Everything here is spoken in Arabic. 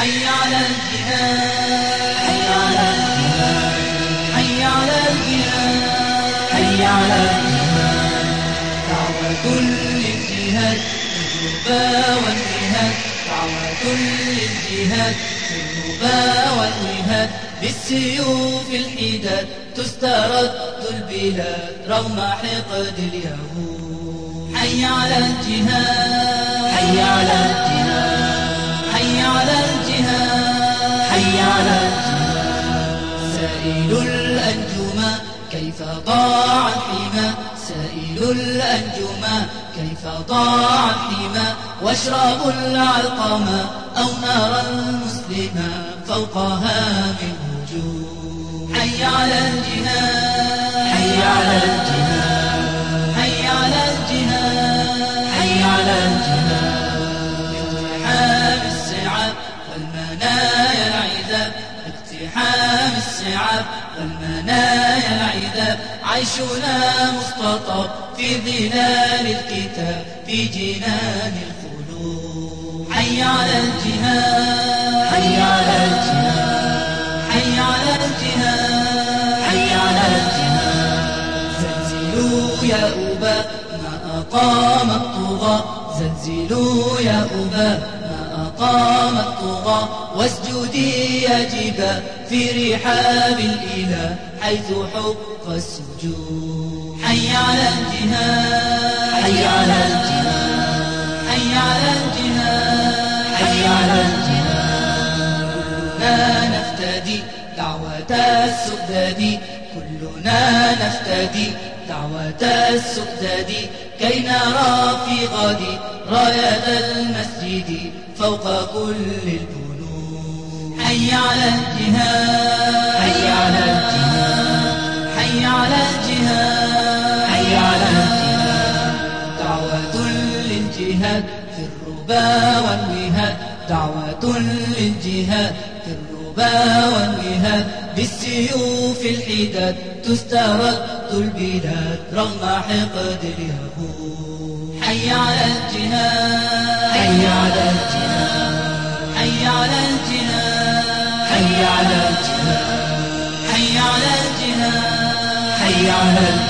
حي على الجهاد حي على الجهاد حي على الجهاد. حي على الجهاد دعوة للجهاد الربا والجهاد دعوة للجهاد الربا والجهاد بالسيوف الحداد تسترد البلاد رغم حقد اليهود. حي على الجهاد حي على الجهاد. على سائل الأنجما كيف ضاع الحمى؟ سائل الأنجما كيف ضاع الحمى؟ واشربوا العلقما أو نارا مسلما فوقها من وجوه. حي على الجهاد حي على الجهاد الصعاب والمنايا العذاب عيشنا مختطف في ظلال الكتاب في جنان الخلود حي على الجهاد. حي على الجهاد. حي على الجهاد. حي على الجهاد. زلزلوا يا أبا ما أقام الطغى زلزلوا يا أبا ما أقام الطغى واسجدي يا جبا في رحاب الإله حيث حق السجود. حي على الجهاد. حي على الجهاد. حي على الجهاد. حي على الجهاد. كلنا نفتدي دعوة السؤدد كلنا نفتدي دعوة السؤدد كي نرى في غد راية المسجد فوق كل البنود حي على الجهاد. حي على الجهاد. حي على الجهاد. حي على الجهاد. دعوة للجهاد في الربا والوهاد دعوة للجهاد في الربا والوهاد بالسيوف الحداد تسترد البلاد. رغم حقد اليهود. حي على الجهاد. حي على على الجهاد